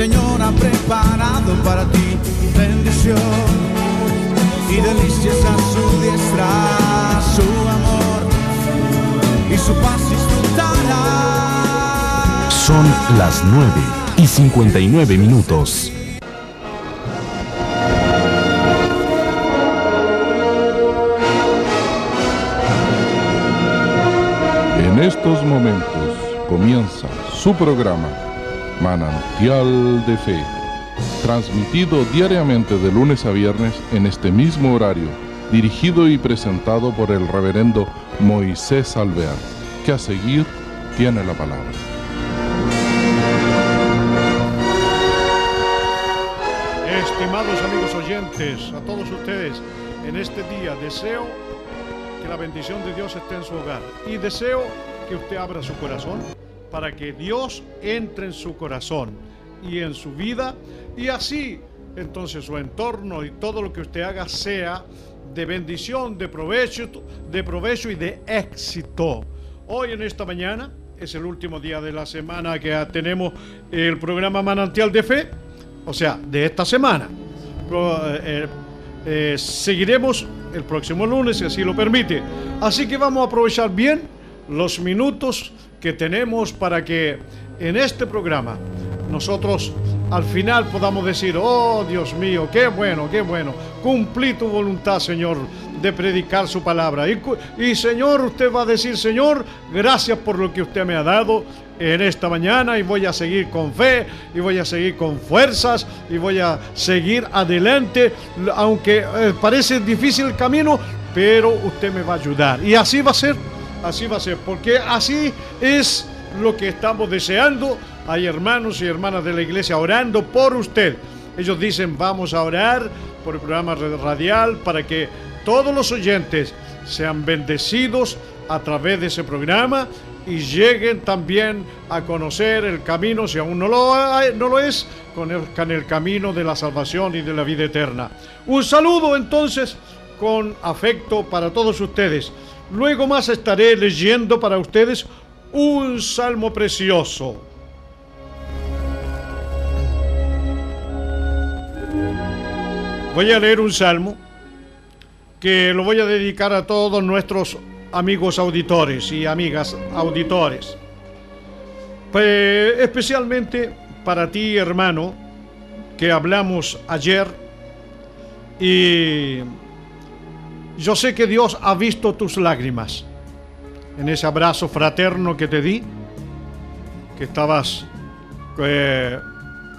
Señor ha preparado para ti bendición y delicias a su diestra, su amor y su paz disfrutará. Son las 9 y 59 minutos. En estos momentos comienza su programa Manantial de Fe, transmitido diariamente de lunes a viernes en este mismo horario, dirigido y presentado por el reverendo Moisés Alvear, que a seguir tiene la palabra. Estimados amigos oyentes, a todos ustedes, en este día deseo que la bendición de Dios esté en su hogar y deseo que usted abra su corazón para que Dios entre en su corazón y en su vida y así entonces su entorno y todo lo que usted haga sea de bendición, de provecho, de provecho y de éxito. Hoy en esta mañana es el último día de la semana que tenemos el programa Manantial de Fe, o sea, de esta semana. Eh, eh, seguiremos el próximo lunes, si así lo permite. Así que vamos a aprovechar bien los minutos que tenemos para que en este programa nosotros al final podamos decir, oh Dios mío, qué bueno, qué bueno, cumplí tu voluntad, Señor, de predicar su palabra. Y, y, Señor, usted va a decir, Señor, gracias por lo que usted me ha dado en esta mañana y voy a seguir con fe y voy a seguir con fuerzas y voy a seguir adelante, aunque eh, parece difícil el camino, pero usted me va a ayudar. Y así va a ser, así va a ser, porque así es lo que estamos deseando. Hay hermanos y hermanas de la iglesia orando por usted. Ellos dicen, vamos a orar por el programa radial para que todos los oyentes sean bendecidos a través de ese programa y lleguen también a conocer el camino, si aún no lo, no lo es, con el, con el camino de la salvación y de la vida eterna. Un saludo entonces con afecto para todos ustedes. Luego más estaré leyendo para ustedes un salmo precioso. Voy a leer un salmo que lo voy a dedicar a todos nuestros amigos auditores y amigas auditores. Pues, especialmente para ti, hermano, que hablamos ayer y yo sé que Dios ha visto tus lágrimas en ese abrazo fraterno que te di, que estabas eh,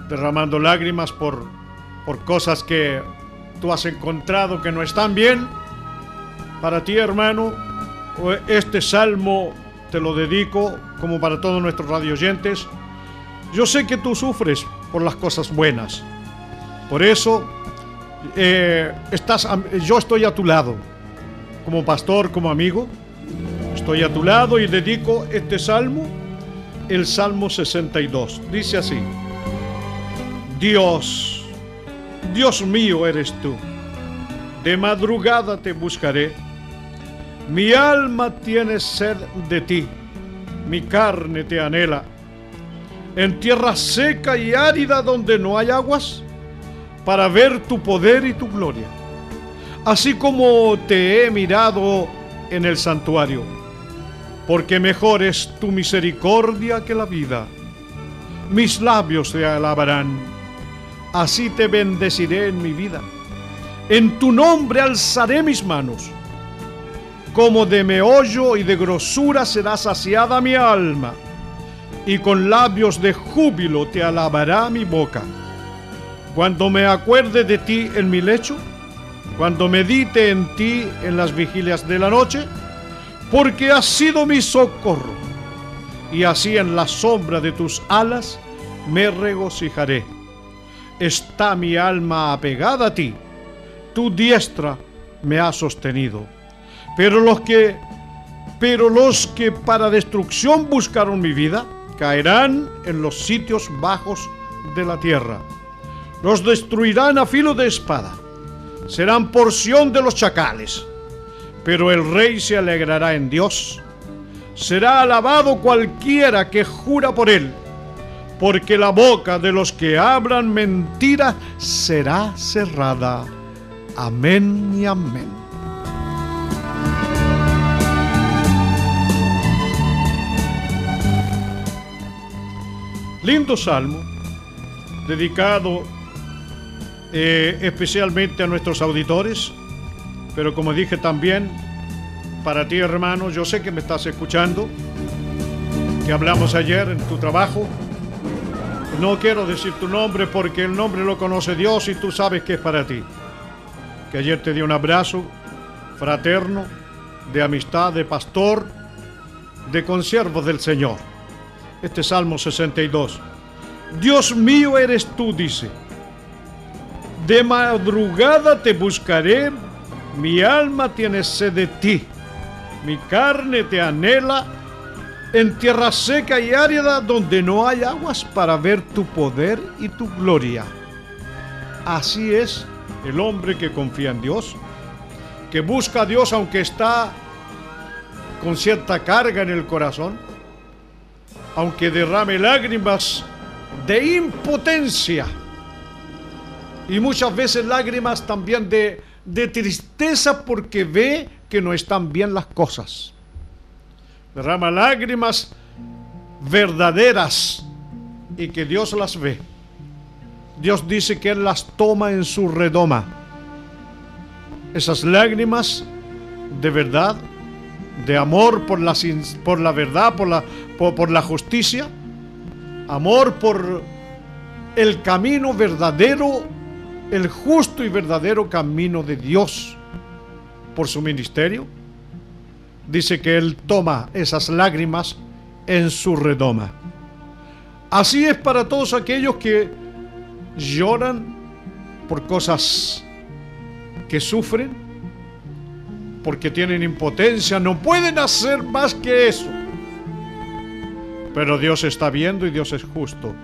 derramando lágrimas por, por cosas que tú has encontrado que no están bien. Para ti, hermano, este salmo te lo dedico como para todos nuestros radioyentes. Yo sé que tú sufres por las cosas buenas. Por eso eh, estás, yo estoy a tu lado, como pastor, como amigo. Estoy a tu lado y dedico este salmo, el Salmo 62. Dice así, Dios, Dios mío eres tú. De madrugada te buscaré mi alma tiene sed de ti, mi carne te anhela. En tierra seca y árida donde no hay aguas, para ver tu poder y tu gloria. Así como te he mirado en el santuario, porque mejor es tu misericordia que la vida. Mis labios te alabarán, así te bendeciré en mi vida. En tu nombre alzaré mis manos como de meollo y de grosura será saciada mi alma, y con labios de júbilo te alabará mi boca. Cuando me acuerde de ti en mi lecho, cuando medite en ti en las vigilias de la noche, porque has sido mi socorro, y así en la sombra de tus alas me regocijaré. Está mi alma apegada a ti, tu diestra me ha sostenido pero los que pero los que para destrucción buscaron mi vida caerán en los sitios bajos de la tierra. Los destruirán a filo de espada. Serán porción de los chacales. Pero el rey se alegrará en Dios. Será alabado cualquiera que jura por él, porque la boca de los que hablan mentira será cerrada. Amén y amén. Lindo salmo, dedicado eh, especialmente a nuestros auditores, pero como dije también, para ti hermano, yo sé que me estás escuchando, que hablamos ayer en tu trabajo. No quiero decir tu nombre porque el nombre lo conoce Dios y tú sabes que es para ti. Que ayer te di un abrazo fraterno, de amistad, de pastor, de consiervo del Señor. Este Salmo 62. Dios mío eres tú, dice. De madrugada te buscaré, mi alma tiene sed de ti, mi carne te anhela. En tierra seca y árida donde no hay aguas para ver tu poder y tu gloria. Así es el hombre que confía en Dios, que busca a Dios aunque está con cierta carga en el corazón, aunque derrame lágrimas de impotencia y muchas veces lágrimas también de, de tristeza porque ve que no están bien las cosas derrama lágrimas verdaderas y que Dios las ve. Dios dice que Él las toma en su redoma. Esas lágrimas de verdad, de amor por la, por la verdad, por la, por, por la justicia, amor por el camino verdadero, el justo y verdadero camino de Dios, por su ministerio dice que Él toma esas lágrimas en su redoma. Así es para todos aquellos que lloran por cosas que sufren, porque tienen impotencia, no pueden hacer más que eso. Pero Dios está viendo y Dios es justo.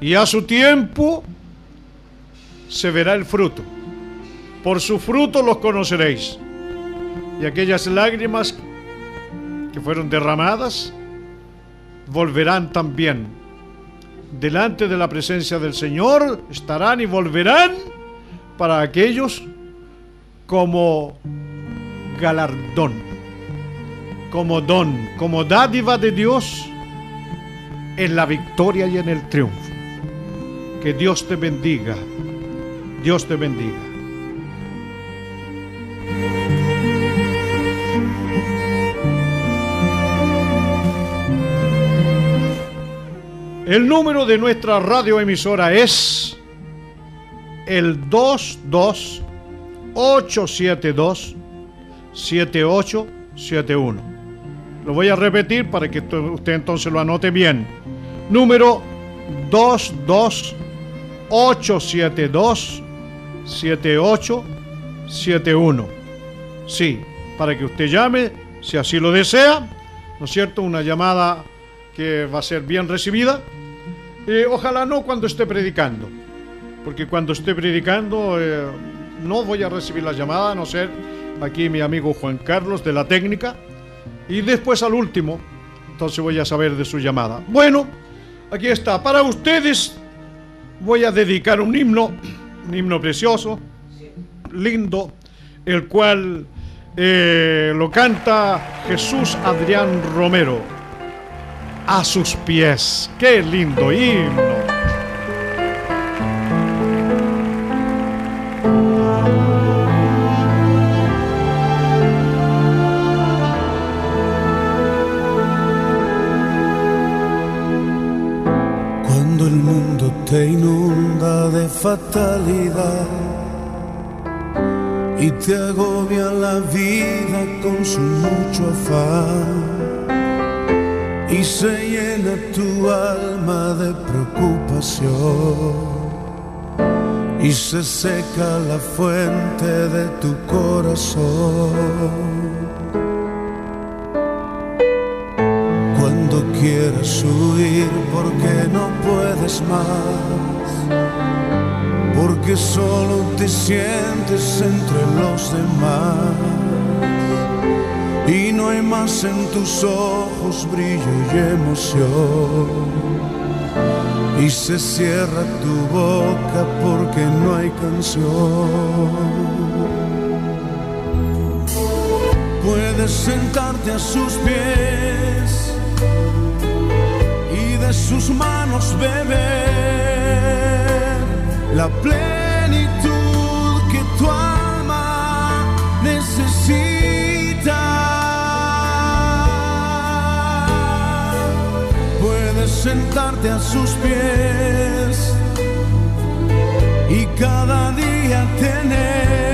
Y a su tiempo se verá el fruto. Por su fruto los conoceréis y aquellas lágrimas que fueron derramadas volverán también. Delante de la presencia del Señor estarán y volverán para aquellos como galardón, como don, como dádiva de Dios en la victoria y en el triunfo. Que Dios te bendiga, Dios te bendiga. El número de nuestra radioemisora es el 22872 7871. Lo voy a repetir para que usted entonces lo anote bien. Número 22872 7871. Sí, para que usted llame, si así lo desea, ¿no es cierto? Una llamada que va a ser bien recibida eh, ojalá no cuando esté predicando, porque cuando esté predicando eh, no voy a recibir la llamada, a no ser aquí mi amigo Juan Carlos de la técnica, y después al último, entonces voy a saber de su llamada. Bueno, aquí está, para ustedes voy a dedicar un himno, un himno precioso, lindo, el cual eh, lo canta Jesús Adrián Romero a sus pies. ¡Qué lindo himno! Fatalidad y te agobia la vida con su mucho afán y se llena tu alma de preocupación y se seca la fuente de tu corazón. Quieres huir porque no puedes más, porque solo te sientes entre los demás y no hay más en tus ojos brillo y emoción. y se cierra tu boca porque no hay canción. Puedes sentarte a sus pies sus manos beber la plenitud que tu alma necesita. Puedes sentarte a sus pies y cada día tener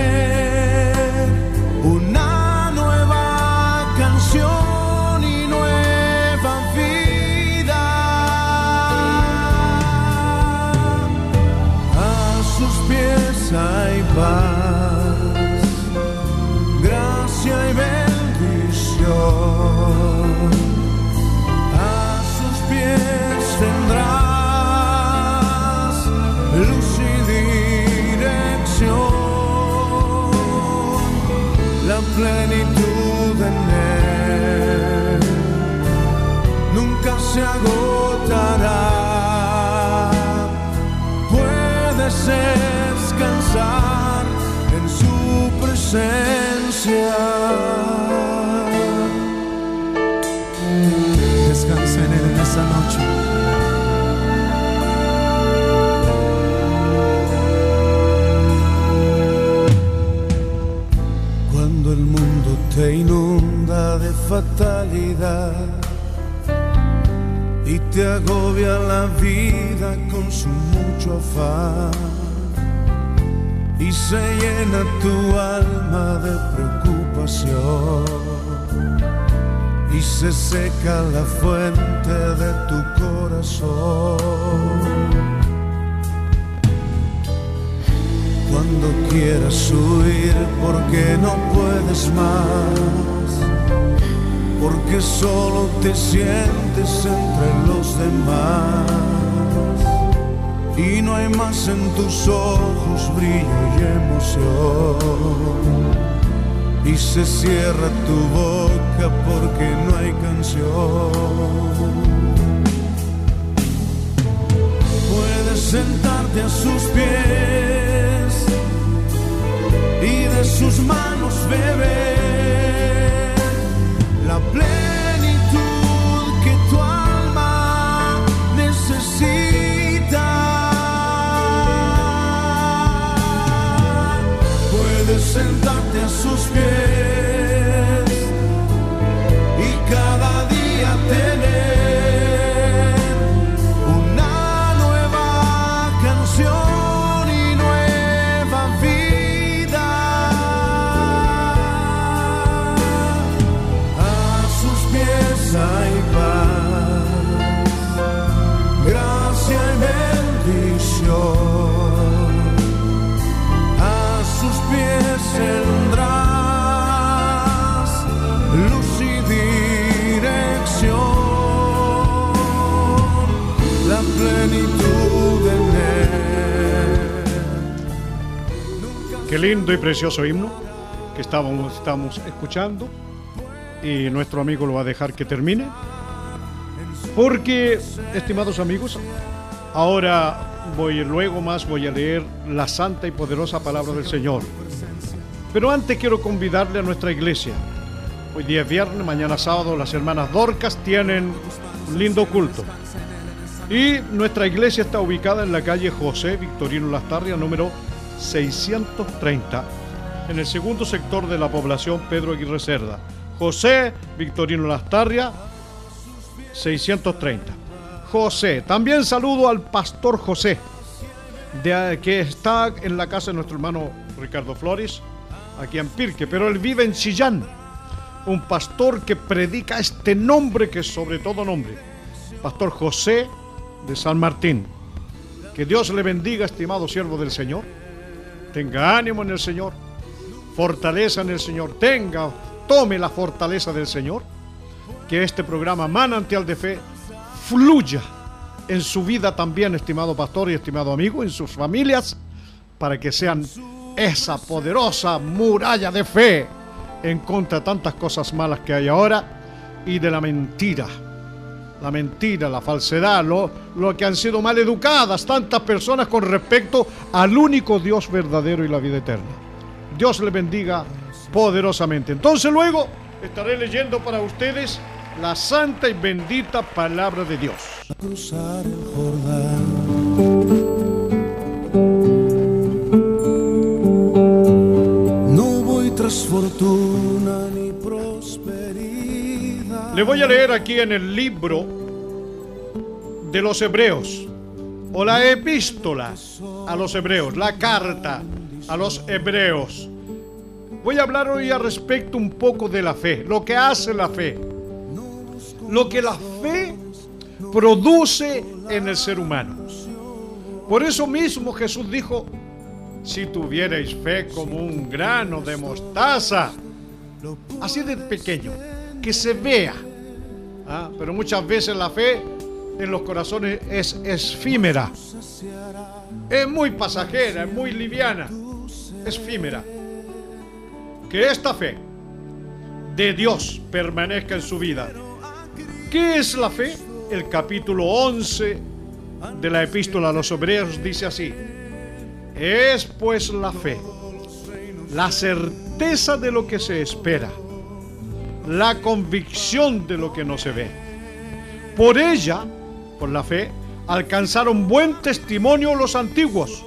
fatalidad y te agobia la vida con su mucho afán. Y se llena tu alma de preocupación. Y se seca la fuente de tu corazón. Cuando quieras huir porque no puedes más, porque solo te sientes entre los demás. Y no hay más en tus ojos brillo y emoción. Y se cierra tu boca porque no hay canción. Puedes sentarte a sus pies y de sus manos beber Qué lindo y precioso himno que estamos escuchando. Y nuestro amigo lo va a dejar que termine. Porque, estimados amigos, ahora voy luego más voy a leer la santa y poderosa palabra del Señor. Pero antes quiero convidarle a nuestra iglesia. Hoy día es viernes, mañana sábado las hermanas Dorcas tienen un lindo culto. Y nuestra iglesia está ubicada en la calle José Victorino Lastarria, número 630, en el segundo sector de la población Pedro Aguirre Cerda. José Victorino Lastarria, 630. José, también saludo al pastor José, de, que está en la casa de nuestro hermano Ricardo Flores, aquí en Pirque, pero él vive en Chillán. Un pastor que predica este nombre que es sobre todo nombre. Pastor José de San Martín. Que Dios le bendiga, estimado siervo del Señor. Tenga ánimo en el Señor. Fortaleza en el Señor. Tenga, tome la fortaleza del Señor. Que este programa Manantial de Fe fluya en su vida también, estimado pastor y estimado amigo, en sus familias, para que sean esa poderosa muralla de fe en contra de tantas cosas malas que hay ahora y de la mentira la mentira, la falsedad, lo, lo que han sido mal educadas tantas personas con respecto al único Dios verdadero y la vida eterna. Dios le bendiga poderosamente. Entonces luego estaré leyendo para ustedes la santa y bendita palabra de Dios. cruzar el Jordán. No voy tras fortuna. Le voy a leer aquí en el libro de los Hebreos, o la epístola a los Hebreos, la carta a los Hebreos. Voy a hablar hoy al respecto un poco de la fe, lo que hace la fe, lo que la fe produce en el ser humano. Por eso mismo Jesús dijo, si tuvierais fe como un grano de mostaza, así de pequeño, que se vea. Ah, Pero muchas veces la fe en los corazones es efímera. Es muy pasajera, es muy liviana, es efímera. Que esta fe de Dios permanezca en su vida. ¿Qué es la fe? El capítulo 11 de la epístola a los obreros dice así. Es pues la fe, la certeza de lo que se espera, la convicción de lo que no se ve. Por ella, por la fe, alcanzaron buen testimonio los antiguos.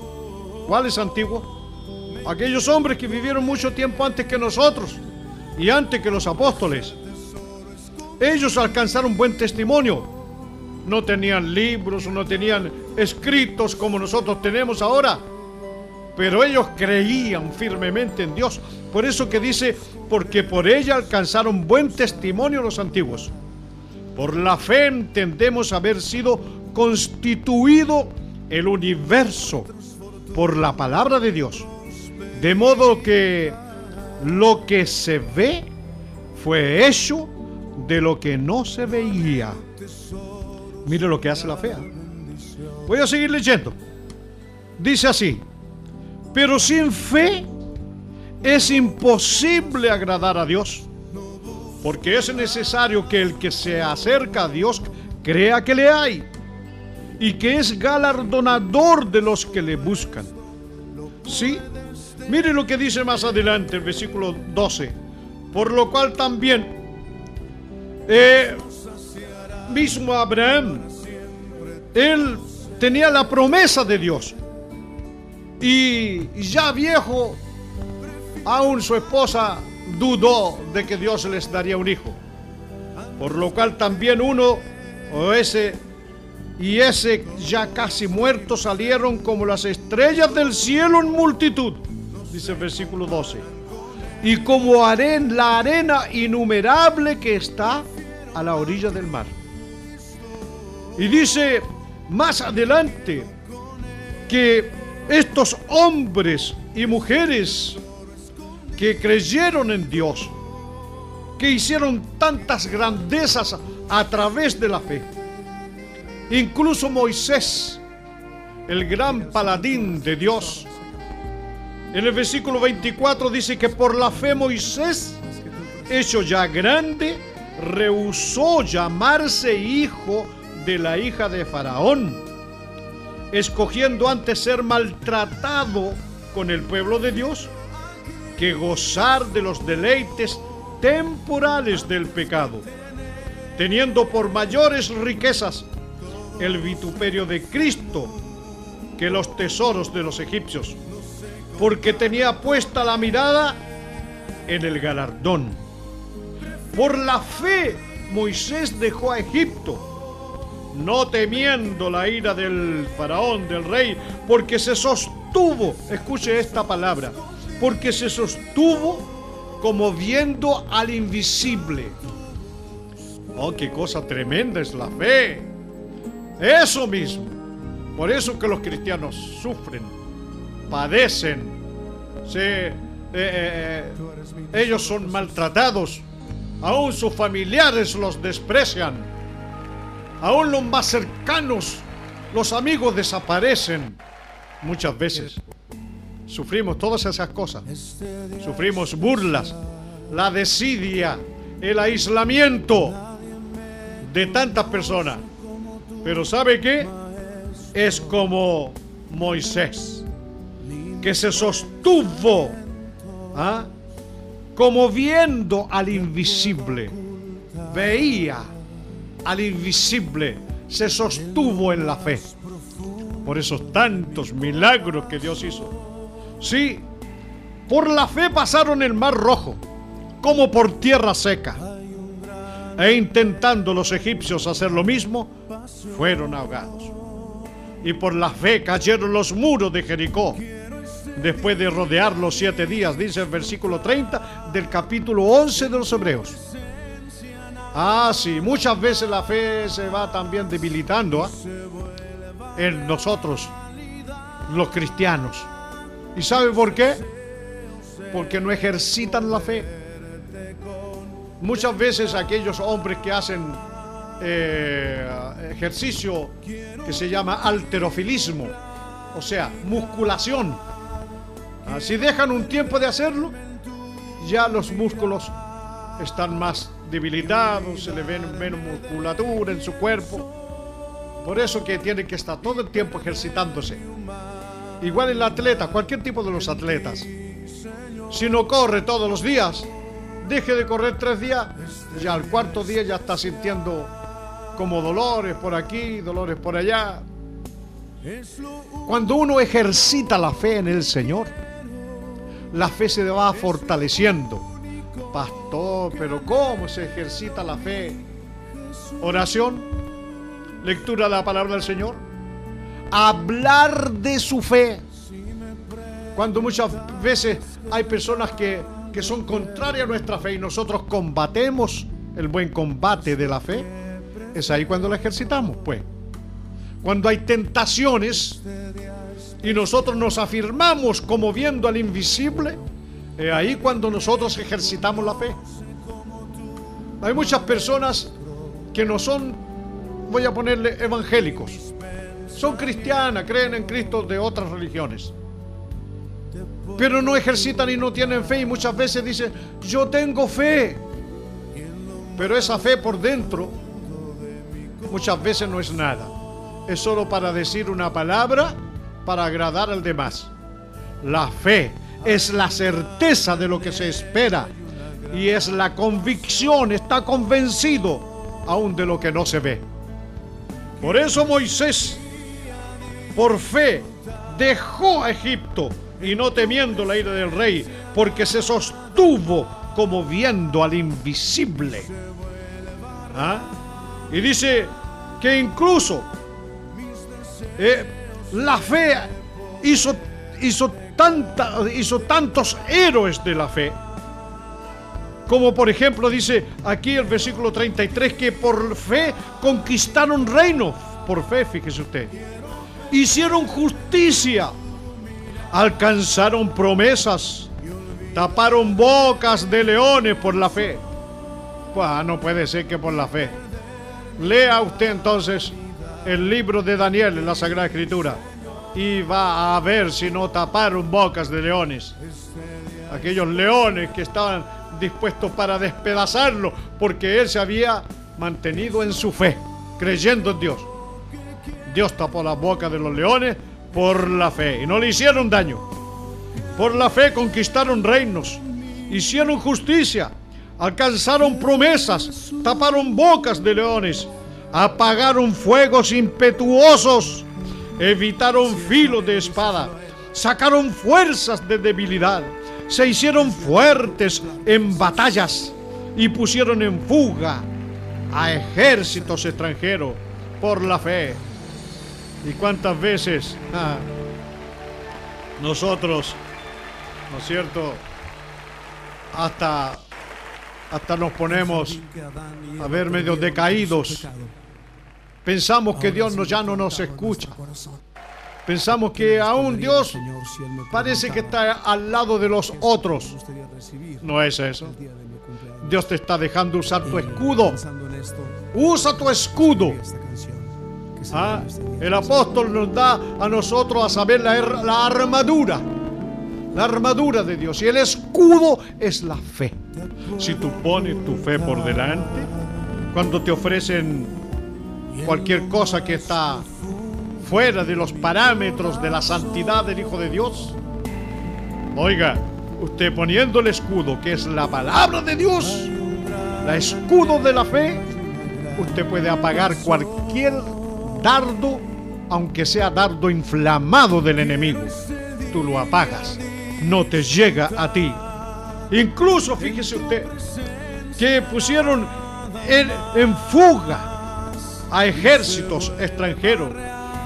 ¿Cuáles antiguos? Aquellos hombres que vivieron mucho tiempo antes que nosotros y antes que los apóstoles. Ellos alcanzaron buen testimonio. No tenían libros, no tenían escritos como nosotros tenemos ahora. Pero ellos creían firmemente en Dios. Por eso que dice, porque por ella alcanzaron buen testimonio los antiguos. Por la fe entendemos haber sido constituido el universo por la palabra de Dios. De modo que lo que se ve fue hecho de lo que no se veía. Mire lo que hace la fe. Voy a seguir leyendo. Dice así, pero sin fe es imposible agradar a Dios, porque es necesario que el que se acerca a Dios crea que le hay y que es galardonador de los que le buscan. Sí, mire lo que dice más adelante el versículo 12, por lo cual también eh, mismo Abraham, él tenía la promesa de Dios. Y ya viejo, aún su esposa dudó de que Dios les daría un hijo. Por lo cual también uno, o ese y ese ya casi muerto, salieron como las estrellas del cielo en multitud, dice el versículo 12. Y como aren, la arena innumerable que está a la orilla del mar. Y dice más adelante que estos hombres y mujeres que creyeron en Dios, que hicieron tantas grandezas a través de la fe, incluso Moisés, el gran paladín de Dios, en el versículo 24 dice que por la fe Moisés, hecho ya grande, rehusó llamarse hijo de la hija de Faraón, escogiendo antes ser maltratado con el pueblo de Dios que gozar de los deleites temporales del pecado, teniendo por mayores riquezas el vituperio de Cristo que los tesoros de los egipcios, porque tenía puesta la mirada en el galardón. Por la fe Moisés dejó a Egipto no temiendo la ira del faraón, del rey, porque se sostuvo, escuche esta palabra, porque se sostuvo como viendo al invisible. Oh, qué cosa tremenda es la fe. Eso mismo. Por eso que los cristianos sufren, padecen, se, eh, eh, eh, ellos son maltratados, aún sus familiares los desprecian aún los más cercanos, los amigos desaparecen muchas veces. Sufrimos todas esas cosas. Sufrimos burlas, la desidia, el aislamiento. de tantas personas. Pero ¿sabe qué? Es como Moisés, que se sostuvo ¿ah? como viendo al invisible, veía al invisible, se sostuvo en la fe. Por esos tantos milagros que Dios hizo. Sí, por la fe pasaron el mar rojo, como por tierra seca. E intentando los egipcios hacer lo mismo, fueron ahogados. Y por la fe cayeron los muros de Jericó, después de rodearlos siete días, dice el versículo 30 del capítulo 11 de los Hebreos. Ah, sí, muchas veces la fe se va también debilitando ¿ah? en nosotros, los cristianos. ¿Y sabe por qué? Porque no ejercitan la fe. Muchas veces aquellos hombres que hacen eh, ejercicio que se llama alterofilismo, o sea, musculación. Ah, si dejan un tiempo de hacerlo, ya los músculos están más debilitados, se le ven menos musculatura en su cuerpo. Por eso que tiene que estar todo el tiempo ejercitándose. Igual el atleta, cualquier tipo de los atletas. Si no corre todos los días, deje de correr tres días, ya al cuarto día ya está sintiendo como dolores por aquí, dolores por allá. Cuando uno ejercita la fe en el Señor, la fe se va fortaleciendo Pastor, pero ¿cómo se ejercita la fe? Oración, lectura de la palabra del Señor, hablar de su fe. Cuando muchas veces hay personas que, que son contrarias a nuestra fe y nosotros combatemos el buen combate de la fe, es ahí cuando la ejercitamos, pues. Cuando hay tentaciones y nosotros nos afirmamos como viendo al invisible, es ahí cuando nosotros ejercitamos la fe. Hay muchas personas que no son, voy a ponerle, evangélicos. Son cristianas, creen en Cristo de otras religiones. Pero no ejercitan y no tienen fe y muchas veces dicen, yo tengo fe. Pero esa fe por dentro muchas veces no es nada. Es solo para decir una palabra para agradar al demás. La fe es la certeza de lo que se espera y es la convicción, está convencido aún de lo que no se ve. Por eso Moisés, por fe, dejó a Egipto y no temiendo la ira del rey, porque se sostuvo como viendo al invisible. ¿Ah? Y dice que incluso eh, la fe hizo, hizo hizo tantos héroes de la fe. Como por ejemplo dice aquí el versículo 33 que por fe conquistaron reino. Por fe, fíjese usted. Hicieron justicia. Alcanzaron promesas. Taparon bocas de leones por la fe. Pues no puede ser que por la fe. Lea usted entonces el libro de Daniel en la Sagrada Escritura va a ver si no taparon bocas de leones. Aquellos leones que estaban dispuestos para despedazarlo porque él se había mantenido en su fe, creyendo en Dios. Dios tapó la boca de los leones por la fe y no le hicieron daño. Por la fe conquistaron reinos, hicieron justicia, alcanzaron promesas, taparon bocas de leones, apagaron fuegos impetuosos evitaron filos de espada, sacaron fuerzas de debilidad, se hicieron fuertes en batallas y pusieron en fuga a ejércitos extranjeros por la fe. ¿Y cuántas veces ah, nosotros, ¿no es cierto? Hasta, hasta nos ponemos a ver medio decaídos Pensamos que Dios ya no nos escucha. Pensamos que aún Dios parece que está al lado de los otros. No es eso. Dios te está dejando usar tu escudo. Usa tu escudo. Ah, el apóstol nos da a nosotros a saber la, la armadura. La armadura de Dios. Y el escudo es la fe. Si tú pones tu fe por delante, cuando te ofrecen cualquier cosa que está fuera de los parámetros de la santidad del Hijo de Dios. Oiga, usted poniendo el escudo, que es la palabra de Dios, la escudo de la fe, usted puede apagar cualquier dardo, aunque sea dardo inflamado del enemigo. Tú lo apagas, no te llega a ti. Incluso, fíjese usted, que pusieron en, en fuga a ejércitos extranjeros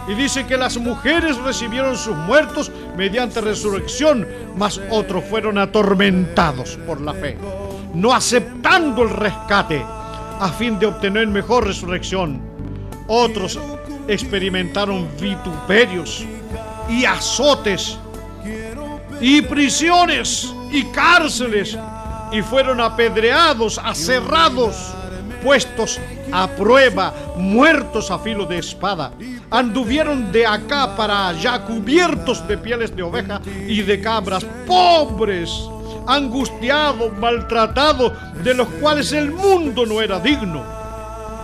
y dice que las mujeres recibieron sus muertos mediante resurrección, mas otros fueron atormentados por la fe, no aceptando el rescate a fin de obtener mejor resurrección. Otros experimentaron vituperios y azotes y prisiones y cárceles y fueron apedreados, aserrados, puestos a prueba, muertos a filo de espada anduvieron de acá para allá cubiertos de pieles de oveja y de cabras, pobres, angustiados, maltratados, de los cuales el mundo no era digno,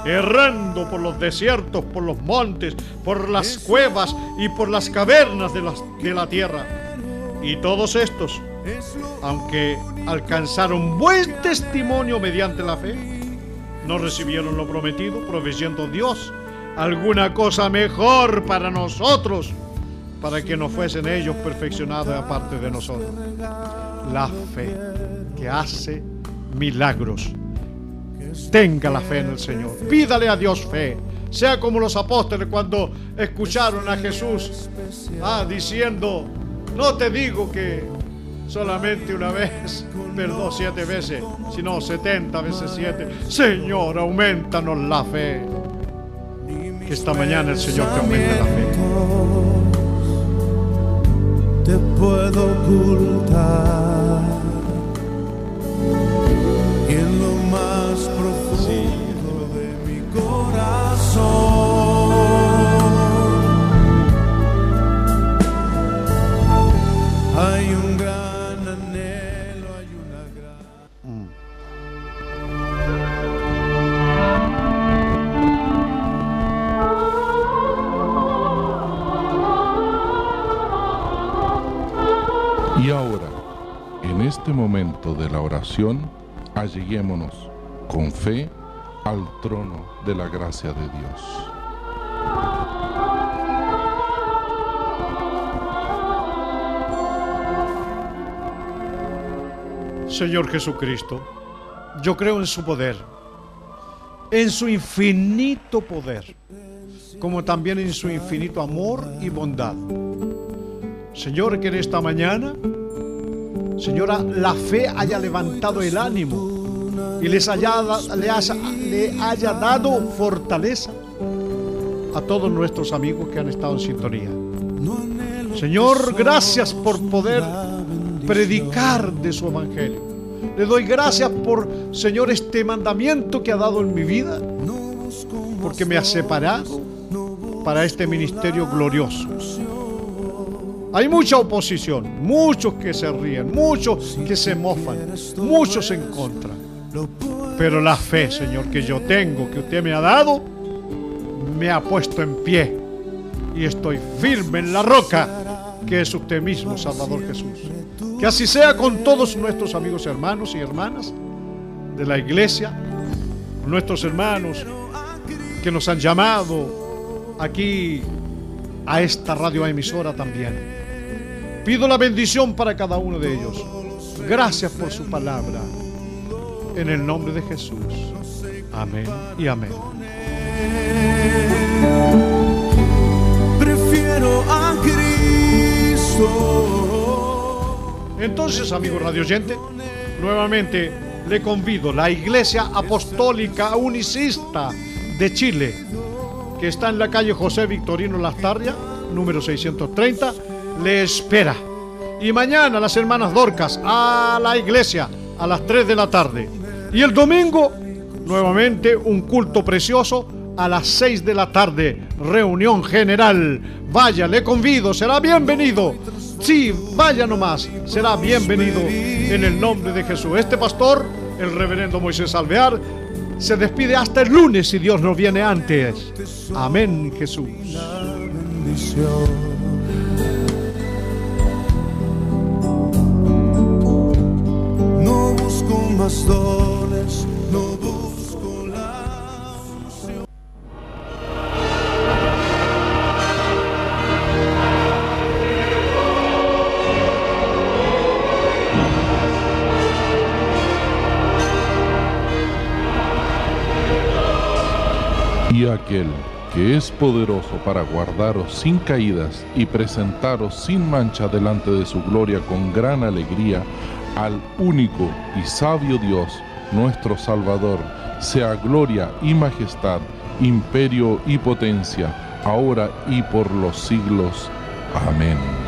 errando por los desiertos, por los montes, por las cuevas y por las cavernas de la, de la tierra. Y todos estos, aunque alcanzaron buen testimonio mediante la fe, no recibieron lo prometido, proveyendo Dios alguna cosa mejor para nosotros, para que no fuesen ellos perfeccionados aparte de nosotros. La fe que hace milagros. Tenga la fe en el Señor. Pídale a Dios fe. Sea como los apóstoles cuando escucharon a Jesús ah, diciendo, no te digo que solamente una vez, perdón, siete veces, sino setenta veces siete. Señor, aumentanos la fe esta mañana el Señor te aumente la fe. Te puedo ocultar este momento de la oración, alleguémonos con fe al trono de la gracia de Dios. Señor Jesucristo, yo creo en su poder, en su infinito poder, como también en su infinito amor y bondad. Señor, que en esta mañana, Señora, la fe haya levantado el ánimo y les haya, le, haya, le haya dado fortaleza a todos nuestros amigos que han estado en sintonía. Señor, gracias por poder predicar de su evangelio. Le doy gracias por, Señor, este mandamiento que ha dado en mi vida, porque me ha separado para este ministerio glorioso. Hay mucha oposición, muchos que se ríen, muchos que se mofan, muchos en contra. Pero la fe, Señor, que yo tengo, que usted me ha dado, me ha puesto en pie y estoy firme en la roca que es usted mismo, Salvador Jesús. Que así sea con todos nuestros amigos, hermanos y hermanas de la iglesia, nuestros hermanos que nos han llamado aquí a esta radio emisora también. Pido la bendición para cada uno de ellos. Gracias por su palabra. En el nombre de Jesús. Amén y amén. Prefiero a Cristo. Entonces, amigo radio oyente, nuevamente le convido la Iglesia Apostólica Unicista de Chile, que está en la calle José Victorino Lastarria, número 630, le espera. Y mañana las hermanas Dorcas a la iglesia a las 3 de la tarde. Y el domingo, nuevamente un culto precioso a las 6 de la tarde. Reunión general. Vaya, le convido, será bienvenido. Sí, vaya nomás, será bienvenido en el nombre de Jesús. Este pastor, el reverendo Moisés Alvear, se despide hasta el lunes si Dios no viene antes. Amén, Jesús. Busco más dones, no y aquel que es poderoso para guardaros sin caídas y presentaros sin mancha delante de su gloria con gran alegría, al único y sabio Dios, nuestro Salvador, sea gloria y majestad, imperio y potencia, ahora y por los siglos. Amén.